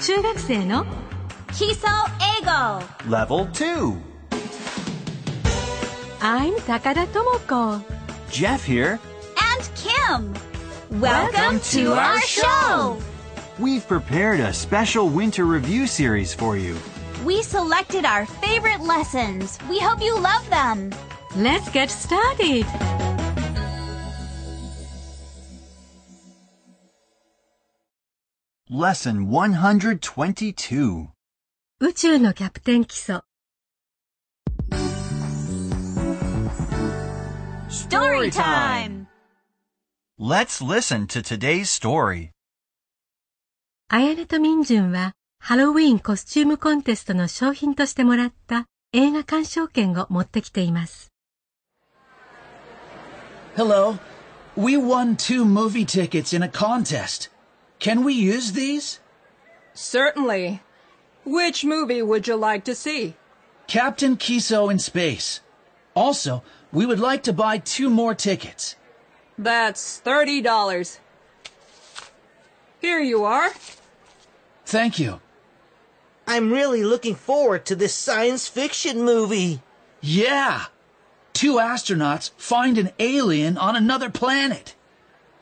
中学生の基礎英語 Level 2. I'm 高田智子 Jeff here. and Kim. Welcome to our show. We've prepared a special winter review series for you. We selected our favorite lessons. We hope you love them. Let's get started! Lesson 122. 宇宙のキャプテン基礎 Story time. Let's listen to today's story. あやねとみんじゅんはハロウィーンコスチュームコンテストの商品としてもらった映画鑑賞券を持ってきています。Hello. We won two movie tickets in a contest. Can we use these? Certainly. Which movie would you like to see? Captain Kiso in Space. Also, we would like to buy two more tickets. That's $30. Here you are. Thank you. I'm really looking forward to this science fiction movie. Yeah. Two astronauts find an alien on another planet.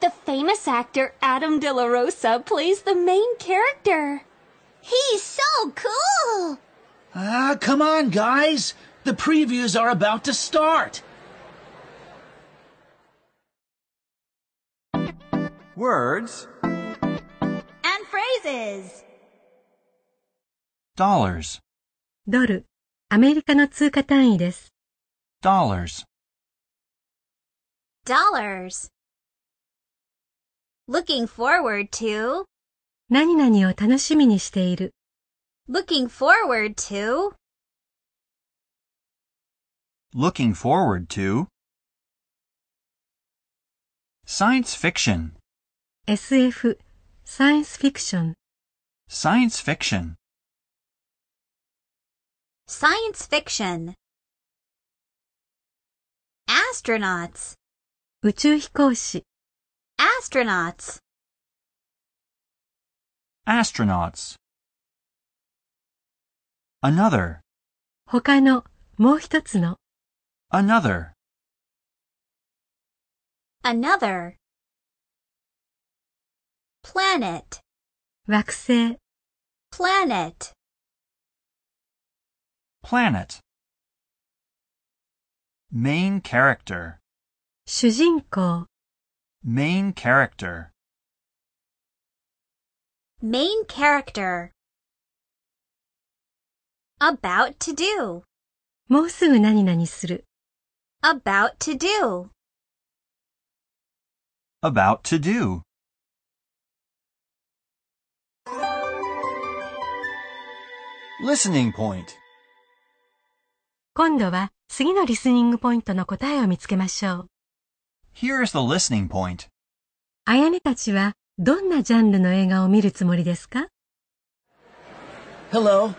The famous actor Adam De La Rosa plays the main character. He's so cool. Ah, come on, guys. The previews are about to start. Words. And phrases. Dollars. ドル、アメリカの通貨単位です。 Dollars. Dollars. Looking forward to. 何々を楽しみにしている。 Looking forward to. Looking forward to. Science fiction. SF、サイエンスフィクション、 Science fiction. Science fiction. Astronauts. 宇宙飛行士、 Astronauts. Astronauts. Another. 他の、もう一つの、 Another. Another. Planet. 惑星、 Planet. Planet. Main character. 主人公、 Main character. Main character. About to do. もうすぐ何々する。About to do. About to do. Listening point. 今度は次のリスニングポイントの答えを見つけましょう。Here's the listening point. あやねたちはどんなジャンルの映画を見るつもりですか Hello.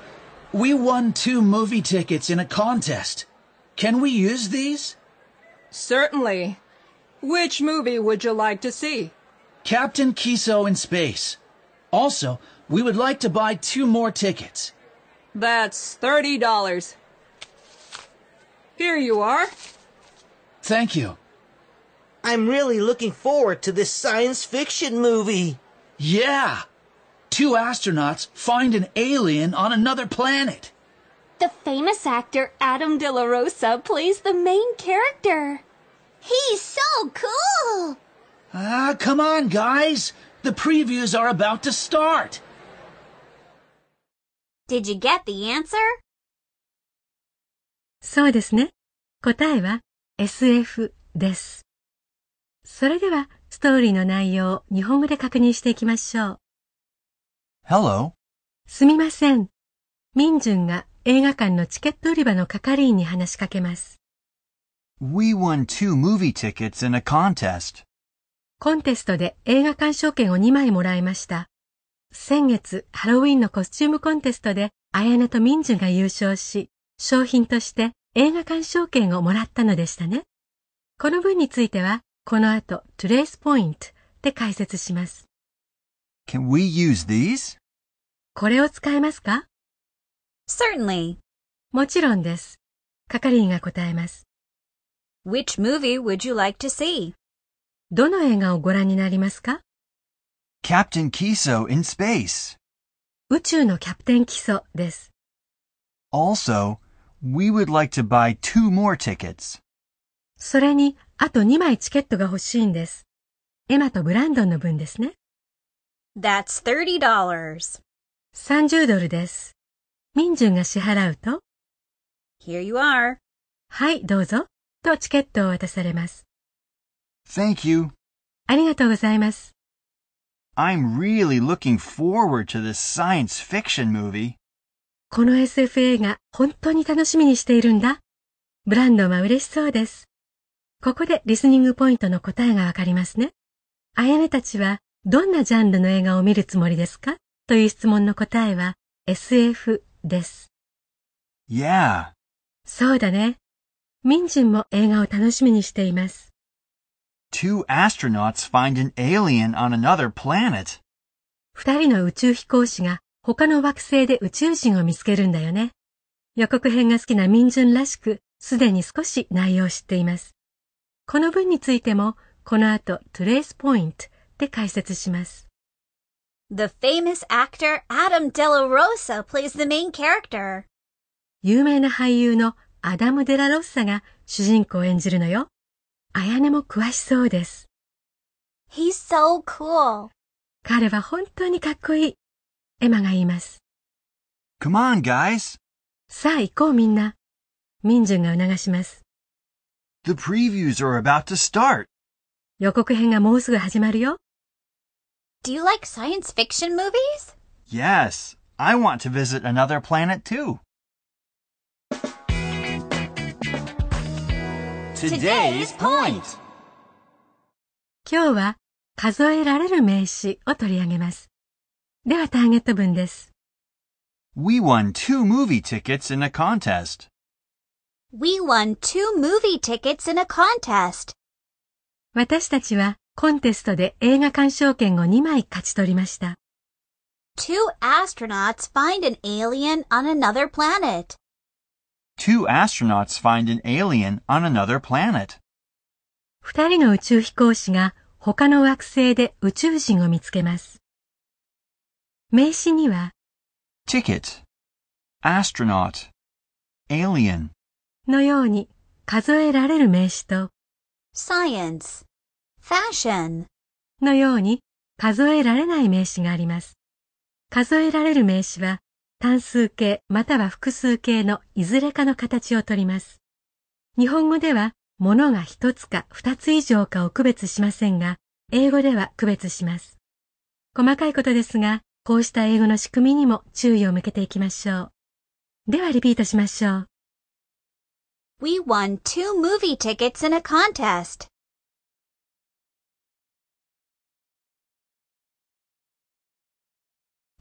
We won two movie tickets in a contest. Can we use these? Certainly. Which movie would you like to see? Captain Kiso in Space. Also, we would like to buy two more tickets. That's $30. Here you are. Thank you. I'm really looking forward to this science fiction movie. Yeah. Two astronauts find an alien on another planet. The famous actor Adam De La Rosa plays the main character. He's so cool. Ah, come on, guys. The previews are about to start. Did you get the answer? そうですね。答えは SF です。 それではストーリーの内容を日本語で確認していきましょう。Hello? すみません。ミンジュンが映画館のチケット売り場の係員に話しかけます。We won two movie tickets in a contest. コンテストで映画鑑賞券を2枚もらいました。先月ハロウィンのコスチュームコンテストであやねとミンジュンが優勝し、商品として映画鑑賞券をもらったのでしたね。この文については、この後 Trace Point で解説します。Can we use these? これを使えますか Certainly. もちろんです。係員が答えます。Which movie would you like to see? どの映画をご覧になりますか Captain Kiso in space. 宇宙のキャプテン基礎です。Also, we would like to buy two more tickets. それに、あと2枚チケットが欲しいんです。エマとブランドンの分ですね。That's $30. 30ドルです。ミンジュンが支払うと、Here you are. はい、どうぞ、とチケットを渡されます。Thank you. ありがとうございます。I'm really looking forward to this science fiction movie. この SF 映画、本当に楽しみにしているんだ。ブランドンは嬉しそうです。ここでリスニングポイントの答えがわかりますね。あやねたちは、どんなジャンルの映画を見るつもりですか？という質問の答えは、SF です。Yeah. そうだね。ミンジュンも映画を楽しみにしています。Two astronauts find an alien on another planet. 二人の宇宙飛行士が他の惑星で宇宙人を見つけるんだよね。予告編が好きなミンジュンらしく、すでに少し内容を知っています。この文についても、この後、トレースポイントで解説します。The famous actor Adam De La Rosa plays the main character. 有名な俳優のアダム・デラロッサが主人公を演じるのよ。あやねも詳しそうです。He's so cool. 彼は本当にかっこいい。エマが言います。Come on, guys. さあ行こうみんな。ミンジュンが促します。The previews are about to start. 予告編がもうすぐ始まるよ。 Do you like science fiction movies? Yes, I want to visit another planet too. Today's point. 今日は数えられる名詞を取り上げます。ではターゲット文です。 We won two movie tickets in a contest. We won two movie tickets in a contest. 私たちはコンテストで映画鑑賞券を2枚勝ち取りました。Two astronauts find an alien on another planet. Two astronauts find an alien on another planet. 二人の宇宙飛行士が他の惑星で宇宙人を見つけます。名詞には Ticket. Astronaut. Alien. のように数えられる名詞と Science. Fashion. のように数えられない名詞があります。数えられる名詞は単数形または複数形のいずれかの形をとります。日本語では物が一つか二つ以上かを区別しませんが、英語では区別します。細かいことですが、こうした英語の仕組みにも注意を向けていきましょう。ではリピートしましょう。We won two movie tickets in a contest.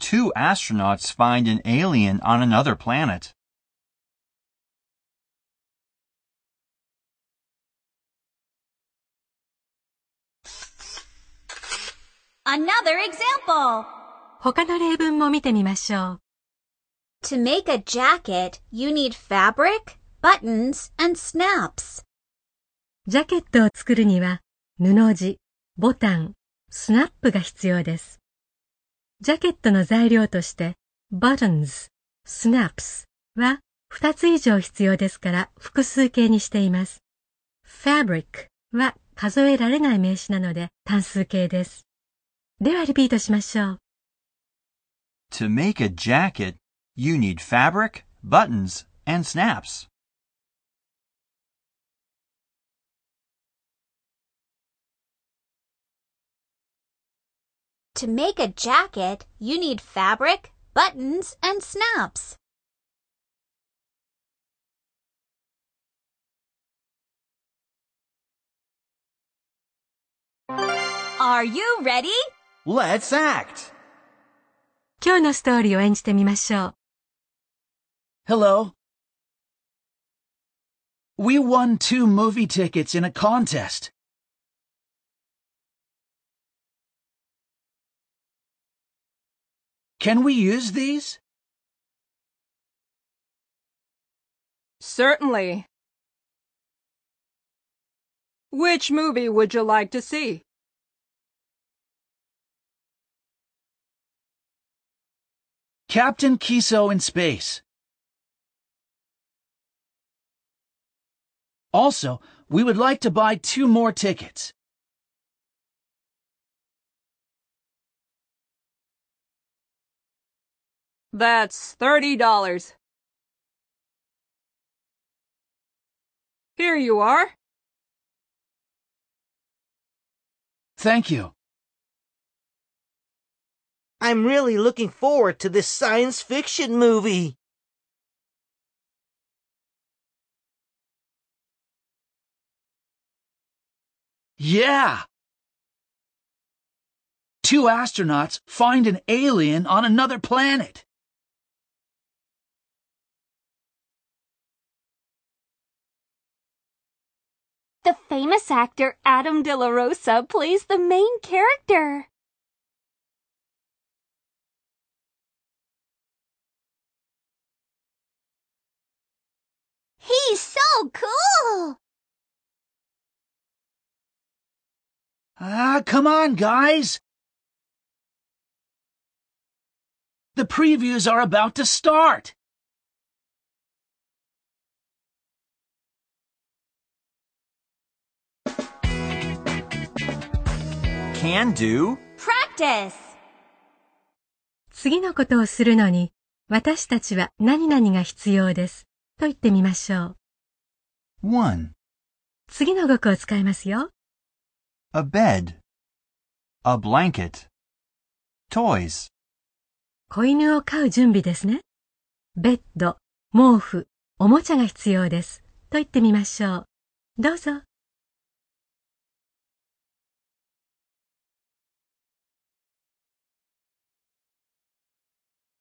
Two astronauts find an alien on another planet. Another example. 他の例文も見てみましょう。 To make a jacket, you need fabric, buttons, and snaps. ジャケットを作るには布地、ボタン、スナップが必要です。ジャケットの材料として buttons、snaps は2つ以上必要ですから複数形にしています。fabric は数えられない名詞なので単数形です。ではリピートしましょう。To make a jacket, you need fabric, buttons, and snaps. To make a jacket, you need fabric, buttons, and snaps. Are you ready? Let's act! 今日のストーリーを演じてみましょう。 Hello. We won two movie tickets in a contest. Can we use these? Certainly. Which movie would you like to see? Captain Kiso in space. Also, we would like to buy two more tickets. That's thirty dollars. Here you are. Thank you. I'm really looking forward to this science fiction movie. Yeah! Two astronauts find an alien on another planet. The famous actor Adam De La Rosa plays the main character. He's so cool! Ah, come on, guys! The previews are about to start. Can do? Practice. 次のことをするのに、私たちは何々が必要です。と言ってみましょう。1. 次の語句を使いますよ。A bed. A blanket. Toys. 子犬を飼う準備ですね。ベッド、毛布、おもちゃが必要です。と言ってみましょう。どうぞ。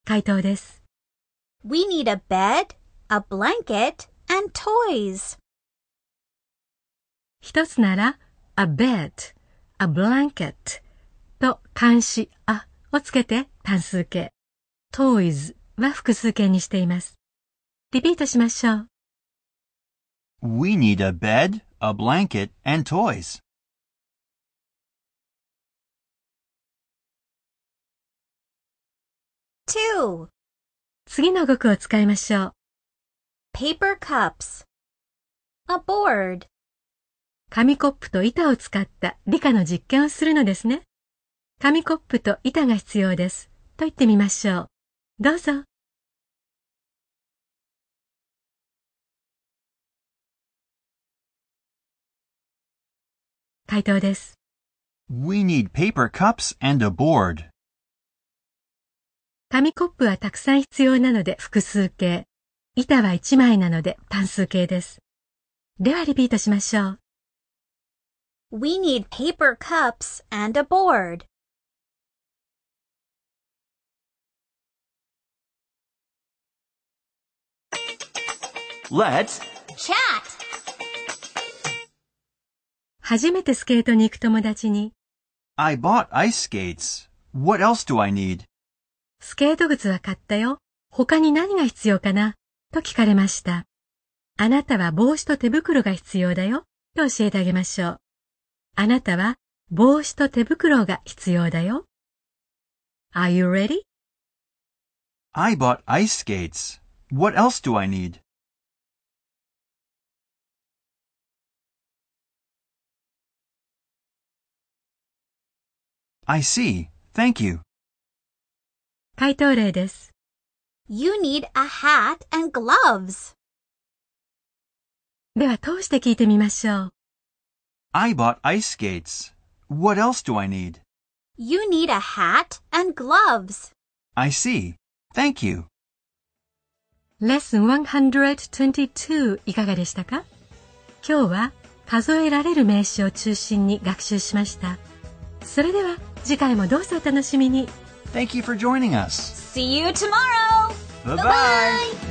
回答です。We need a bed, a blanket, and toys. 一つなら、a bed, a blanket と漢詞あをつけて単数形。toys は複数形にしています。リピートしましょう。We need a bed, a blanket, and toys. Two. 次の語句を使いましょう。Paper cups. A board. 紙コップと板を使った理科の実験をするのですね。紙コップと板が必要です。と言ってみましょう。どうぞ。回答です。We need paper cups and a board. 紙コップはたくさん必要なので複数形。板は一枚なので単数形です。ではリピートしましょう。We need paper cups and a board. Let's Chat. 初めてスケートに行く友達に、I bought ice skates. What else do I need? スケート靴は買ったよ。他に何が必要かな？と聞かれました。あなたは帽子と手袋が必要だよ。と教えてあげましょう。あなたは帽子と手袋が必要だよ。Are you ready? I bought ice skates. What else do I need? I see. Thank you. 回答例です。You need a hat and gloves. では通して聞いてみましょう。I bought ice skates. What else do I need? You need a hat and gloves. I see. Thank you. レッスン122いかがでしたか今日は数えられる名詞を中心に学習しました。それでは次回もどうぞお楽しみに。Thank you for joining us. See you tomorrow. Bye bye.